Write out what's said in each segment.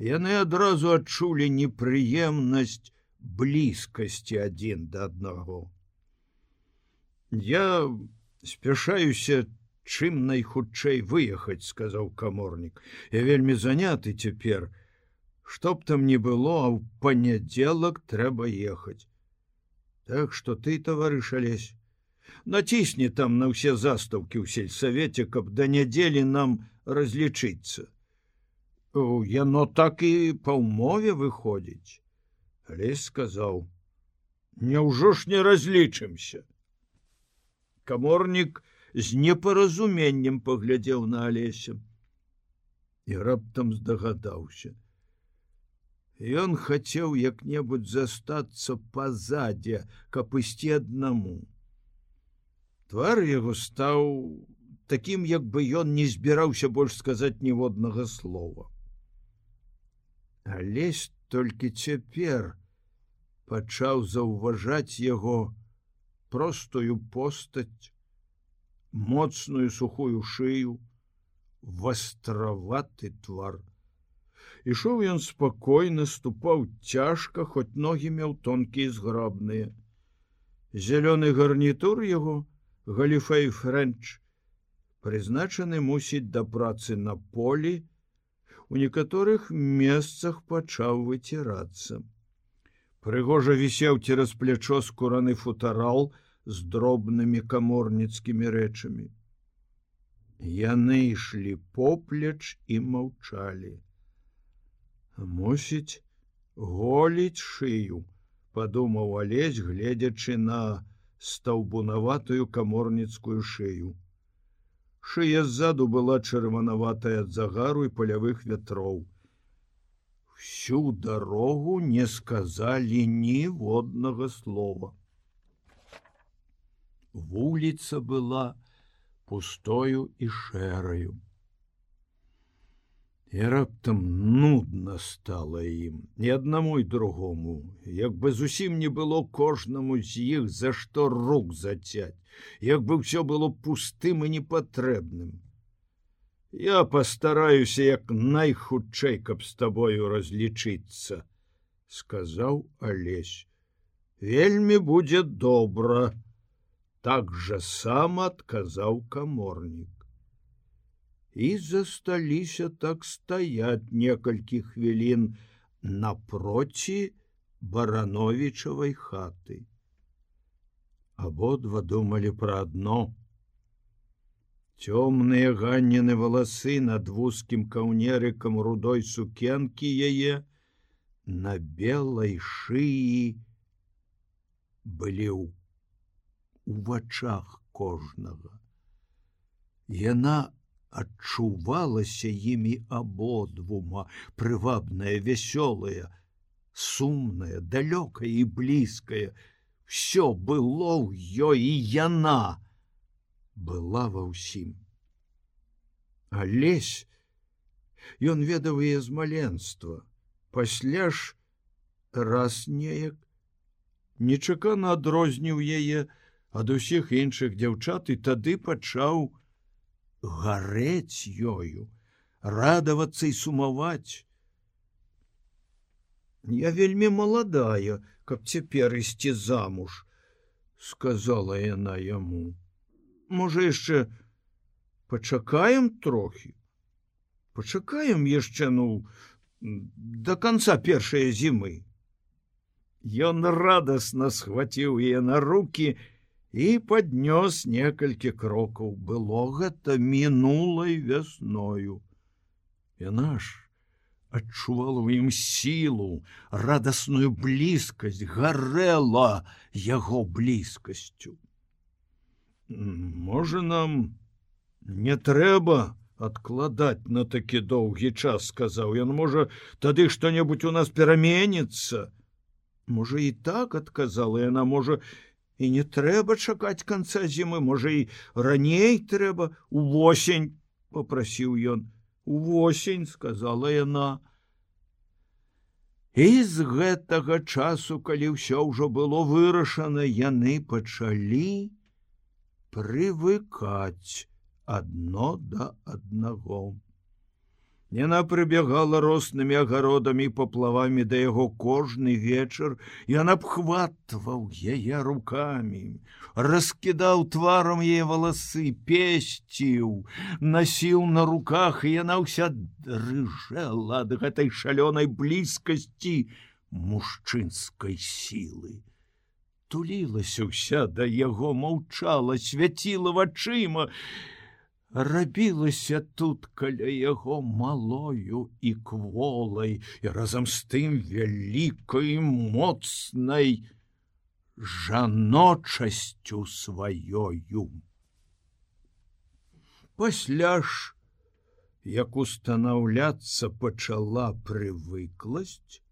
Яны адразу адчулі непрыемнасць блізкасці адзін да аднаго. Я спяшаюся чым найхутчэй выехаць, сказаў каморнік. Я вельмі заняты цяпер. Што б там не было, а ў панядзелак трэба ехаць. Так што ты, таварыш алесь, націсні там на ўсе застаўкі ў сельсавеце, каб да нядзелі нам разлічыцца. Яно так і па ўмове выходзіць. Алесь сказаў: « Няўжо ж не разлічымся. Каморнік з непаразуменнем паглядзеў на алеся і раптам здагадаўся. Ён хацеў як-небудзь застацца пазадзе, каб ісці аднаму. Твар яго стаў такім, як бы ён не збіраўся больш сказаць ніводнага слова. Алесь толькі цяпер пачаў заўважаць яго простую постаць, моцную сухую шыю, вастраваты твар. Ішоў ён спакойна ступаў цяжка, хоць ногі меў тонкія зграбныя. Зялёны гарнітур яго, галіфей Френч, прызначаны мусіць да працы на полі, у некаторых месцах пачаў выцірацца. Прыгожа вісеў цераз плячо скураны футарал з дробнымі каморніцкімі рэчамі. Яны ішлі поплеч і маўчалі. Мусіць, голіць шыю, падумаў алесь, гледзячы на стаўбунаватую каморніцкую шыю. Шыя ззаду была чырванаватая ад загару і палявых вятроў. Всю дарогу не сказалі ніводнага слова. Вуліца была пустою і шэраю. І раптам нудна стала ім, ні аднаму і другому, як бы зусім не было кожнаму з іх за што рук зацяць, як бы ўсё было пустым і непатрэбным. Я пастараюся як найхутчэй, каб з табою разлічыцца, сказаў Алесь. Вельмі будзе добра, так жа сам адказаў каморнік і засталіся так стаять некалькі хвілін напроці барановичавай хаты. Абодва думалі пра адно. Цёмныя ганнены валасы над вузкім каўнерыкам рудой сукенкі яе на белай шыі былі ў у вачах кожнага. Яна адчувалася імі абодвума прывабная вясёлая сумная далёкая і блізкая. Все было ў ёй і яна была ва ўсім. Алесь ён ведаў яе з маленства. Пасля ж раз неяк нечакана адрозніў яе ад усіх іншых дзяўчат і тады пачаў гарэць ёю, радавацца і сумаваць. Я вельмі маладая, каб цяпер ісці замуж, сказала яна яму. Можа яшчэ пачакаем трохі. Пачакаем яшчэ ну до конца першай зімы. Ён радасна схваціў яе на руки, і паднёс некалькі крокаў было гэта мінулай вясною яна ж адчувала ў ім сілу радасную блізкасць гарэла яго блізкасцю можа нам не трэба адкладаць на такі доўгі час сказаў ён можа тады што-небудзь у нас пераменіцца можа і так адказала яна можа і і не трэба чакаць канца зімы можа і раней трэба. У восень попрасіў ён. У восень сказала яна. І з гэтага часу калі ўсё ўжо было вырашана яны пачалі прывыкаць адно да аднаго Яна прыбягала роснымі агародамі паплавамі да яго кожны вечар, ён абхватваў яе руками, раскідаў тварам яе валасы, песціў, насіў на руках, і яна ўся дрыжэла ад гэтай шалёнай блізкасці мужчынскай сілы. Тулілася ўся да яго маўчала, свяціла вачыма, рабілася тут каля яго малою і кволай і разам з тым вялікай моцнай жаночасцю сваёю. Пасля ж, як устанаўляцца пачала прывыкласць,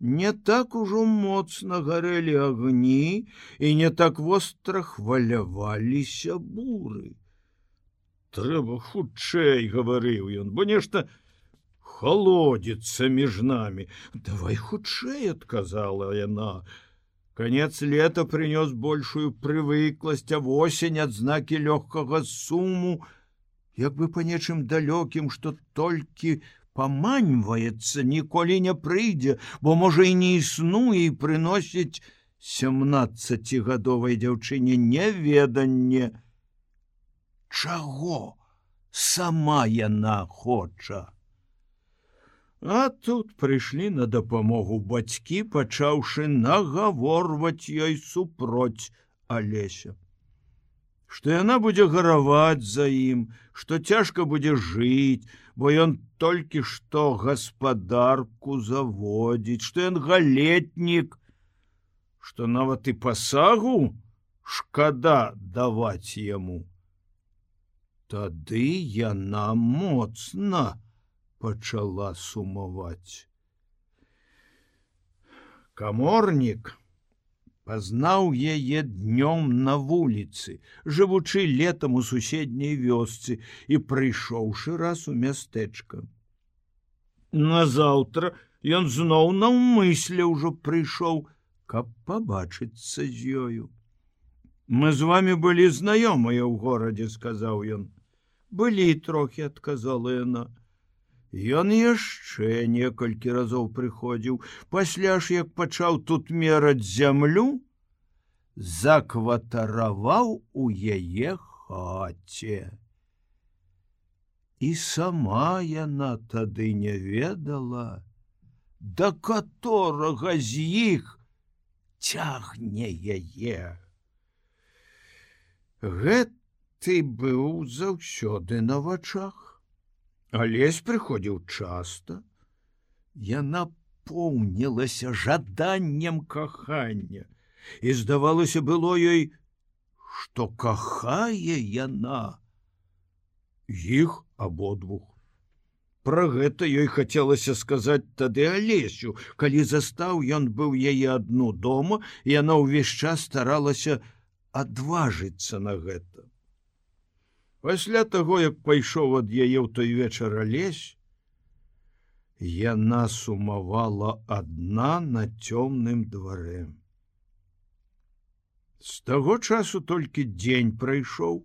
Не так ужо моцна гарэлі агні і не так востра хваляваліся буры трэба хутчэй гаварыў ён бо нешта холодится між нами давай хутчэй адказала яна. Конец лета прынёс большую прывыкласць а восень адзнакі лёгкага суму. Як бы па нечым далёкім что толькі паманьваецца ніколі не прыйдзе бо можа і не існуе і прыносіць семнаццацігадовай дзяўчыне неведанне. а чаго сама яна хоча. А тут прыйшлі на дапамогу бацькі, пачаўшы нагаворваць ёй супроць алеся. Што яна будзе гараваць за ім, што цяжка будзе жыць, бо ён толькі што гаспадарку заводзіць, што ён галетнік, што нават і пасагу шкада даваць яму. Тады яна моцна пачала сумаваць. Каморнік пазнаў яе днём на вуліцы, жывучы летам у суседняй вёсцы і прыйшоўшы раз у мястэчка. Назаўтра ён зноў наўмысля ўжо прыйшоў, каб пабачыцца з ёю. Мы з вами былі знаёмыя ў горадзе, сказаў ён былі трохі адказала яна. Ён яшчэ некалькі разоў прыходзіў пасля ж як пачаў тут мераць зямлю закватараваў у яе хаце. І сама яна тады не ведала да которого з іх цягне яе. Гэта ты быў заўсёды на вачах. Алесь прыходзіў часто яна поўнілася жаданнем кахання. І здавалася было ёй что кахае яна іх абодвух. Пра гэта ёй хацелася сказаць тады алесю. Калі застаў ён быў яе адну дома яна ўвесь час старалася адважыцца на гэта Пасля таго, як пайшоў ад яе ў той вечар алесь, яна сумавала адна на цёмным дварэ. З таго часу толькі дзень прайшоў,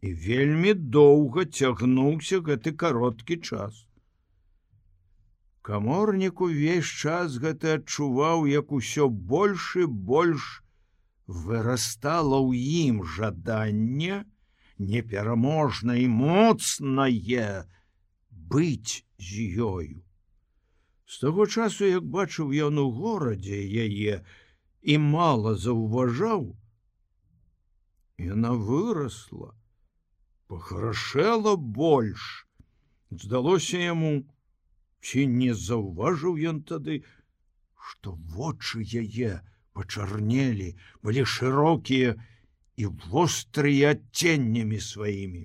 і вельмі доўга цягнуўся гэты кароткі час. Каморнік увесь час гэты адчуваў, як усё больш і больш вырастала ў ім жаданне, непераможна і моцнае быць з ёю. З таго часу, як бачыў ён у горадзе яе і мала заўважаў, яна вырасла, пахарашэла больш. Здалося яму, ці не заўважыў ён тады, што вочы яе пачарнелі, былі шырокія, і вострыя адценнямі сваімі.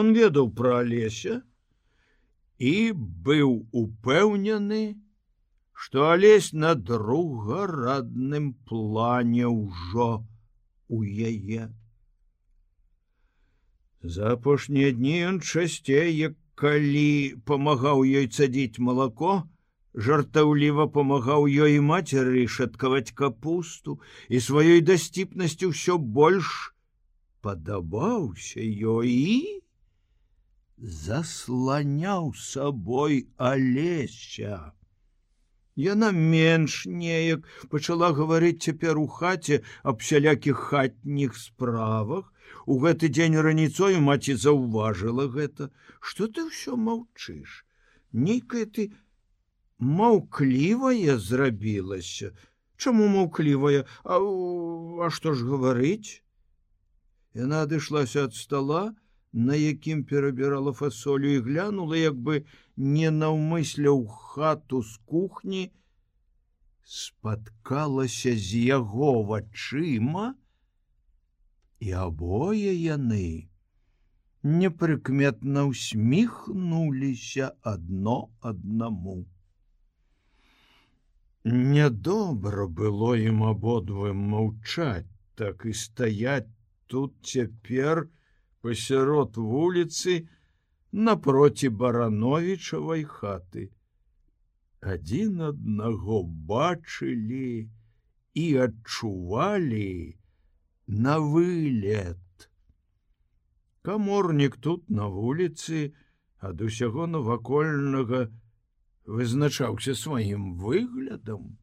Ён ведаў пра алеся і быў упэўнены, што алесь на другарадным плане ўжо у яе. За апошнія дні ён часцей, як калі памагаў ёй цадзіць малако, жартаўліва памагаў ёй мацеры шаткаваць капусту і сваёй дасціпнасцю ўсё больш падабаўся ёй і засланяў сабой алеся. Яна менш неяк пачала гаварыць цяпер у хаце аб сялякіх хатніх справах. У гэты дзень раніцою маці заўважыла гэта, што ты ўсё маўчыш. Нейкая ты маўклівая зрабілася. Чаму маўклівая, а, а што ж гаварыць? Яна адышлася ад стола, на якім перабірала фасолю і глянула, як бы не наўмысля ў хату з кухні, спаткалася з яго вачыма, і абое яны непрыкметна усміхнуліся адно аднаму. Нядобра было ім абодвым маўчаць, так і стаять тут цяпер, пасярод вуліцы напроці барановічавай хаты. Адзін аднаго бачылі і адчувалі на вылет. Каморнік тут на вуліцы ад усяго навакольнага вызначаўся сваім выглядам.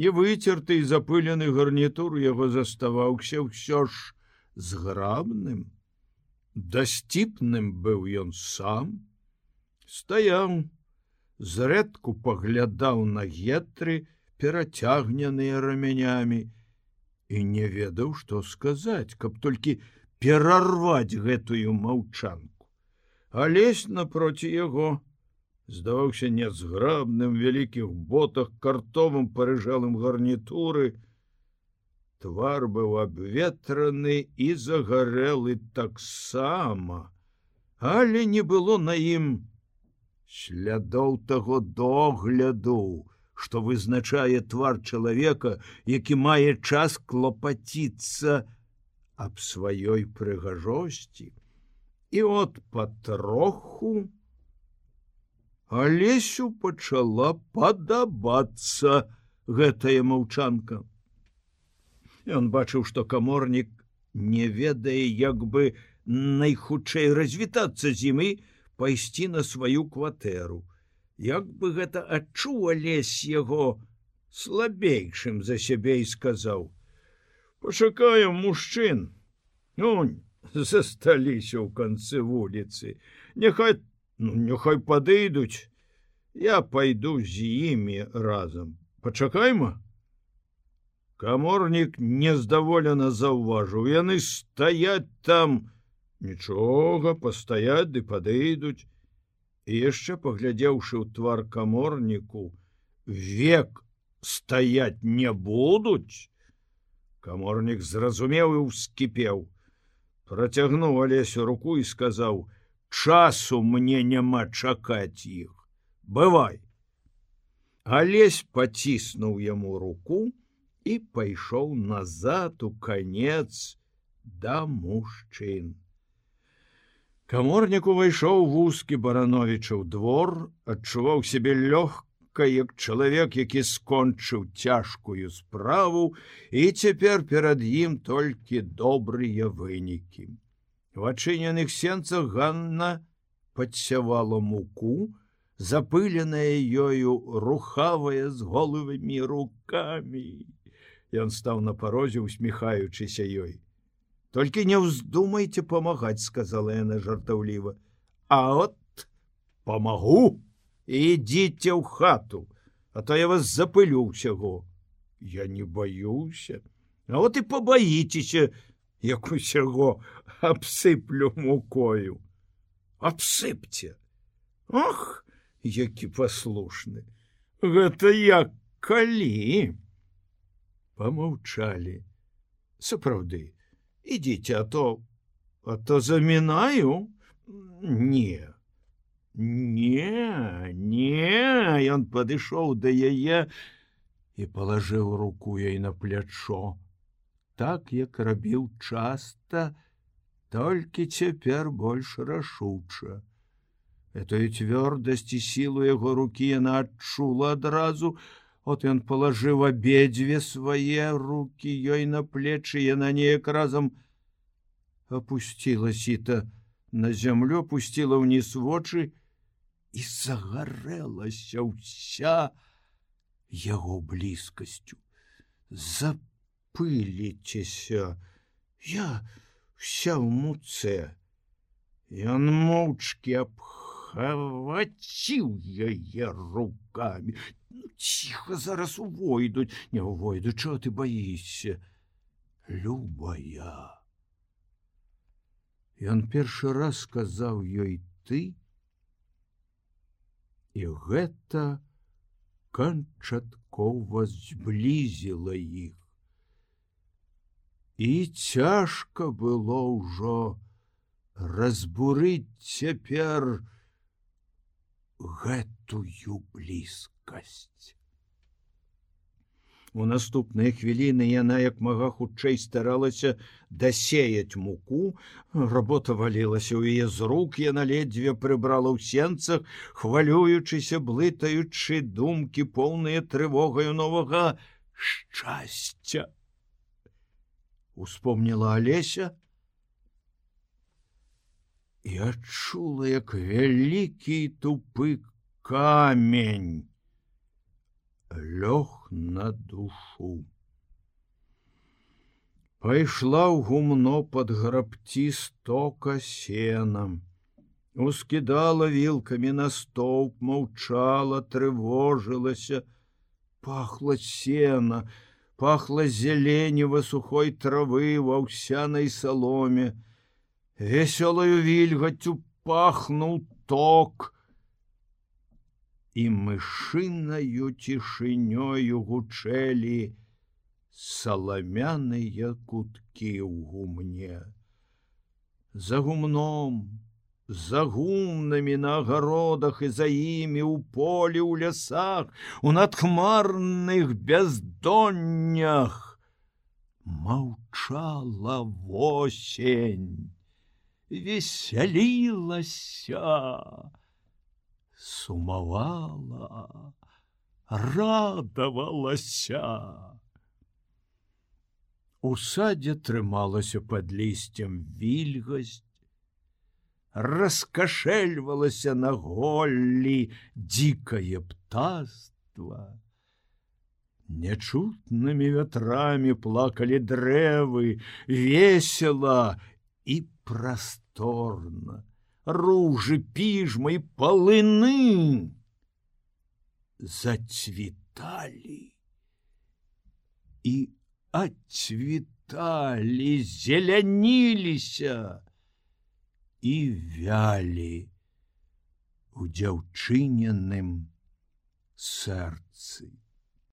І выцерты і запылены гарнітур яго заставаўся ўсё ж зграбным. Дасціпным быў ён сам. Стаяў зрэдку паглядаў на гетры перацягненыя рамянямі і не ведаў што сказаць каб толькі перарваць гэтую маўчанку. Алесь напроці яго здаваўся нязграбным вялікіх ботах картовым парыжалым гарнітуры Твар быў абветраны і загарэлы таксама, але не было на ім слядоў таго догляду, што вызначае твар чалавека, які мае час клопаціцца аб сваёй прыгажосці. І от патроху Алесю пачала падабацца гэтая маўчанка. Ён бачыў, што каморнік не ведае як бы найхутчэй развітацца зімы пайсці на сваю кватэру. Як бы гэта адчуў лес яго слабейшым за сябе і сказаў: « Пашакаем мужчын. Нунь засталіся ў канцы вуліцы. Няхай ну, няхай падыдуць. Я пайду з імі разам. Пачакайма, Каморнік нездаволена заўважыў, яны стаяць там, нічога пастаяць ды падыдуць. І яшчэ паглядзеўшы ў твар каморніку, век стаять не будуць. Каморнік зразумеў і ўскіпеў, Працягнуў алесю руку і сказаў: « Часу мне няма чакаць іх. Бывай. Алесь паціснуў яму руку, і пайшоў назад у конец да мужчын. Каморнік увайшоў вузкі барановічаў двор, адчуваў сябе лёгка, як чалавек, які скончыў цяжкую справу, і цяпер перад ім толькі добрыя вынікі. В адчыненых сенцах Ганна падсявала муку, запыленая ёю рухавая з голывымі руками. Ён стаў на парозе, усміхаючыся ёй. Толькі не ўздумайце памагаць, сказала яна жартаўліва. А от помагу, ідзіце ў хату, а то я вас запылю ўсяго. Я не баюся, А вот і пабаіцеся, як усяго абсыплю мукою. Абсыпце. Ох, які паслушны. Гэта як калі помаўчалі сапраўды ідзіце а то а то замінаю не не не ён падышоў да яе і палажыў руку ёй на плячо так як рабіў часта толькі цяпер больш рашуча этую цвёрдасць і сілу яго рукі яна адчула адразу От ён палажыў абедзве свае руки ёй на плечы яна неяк разам опусціла сіта на зямлю пусціла ўніз вочы і загарэлася ўся яго блізкасцю. Запыліцеся, я вся ў муцэ. Ён моўчкі абхаваціў яе руками. Ну, ціха зараз увойдуць, не ўвойду, чого ты баішся, любая. Ён першы раз сказаў ёй ты, і гэта канчаткова зблізіла іх. І цяжка было ўжо разбурыць цяпер гэтую блізкасць. У наступныя хвіліны яна як мага хутчэй старалася дасеяць муку, работа валілася ў яе з рук, яна ледзьве прыбрала ў сенцах, хвалюючыся, блытаючы думкі поўныя трывогаю новага шчасця. Успомніла Алеся і адчула як вялікі тупы камень лёг на душу. Пайшла ў гумно под грабці стока сенам. Ускідала вілкамі на стоўп, маўчала, трывожылася, пахла сена, пахла зеленева сухой травы ва ўсянай саломе. Весёлаю вільгацю пахнуў ток, і мышынаю цішынёю гучэлі саламяныя куткі ў гумне. За гумном, за гумнамі на агародах і за імі ў полі ў лясах, у надхмарных бяздоннях маўчала восень, весялілася сумавала, радавалася. У садзе трымалася под лісцем вільгасць, раскашэльвалася на голлі дзікае птаства. Нячутнымі вятрамі плакалі дрэвы, весела і прасторна. Ружы піжмай палыны зацвіталі. І адцвіталі зеляніліся і вялі у дзяўчыненым сэрцы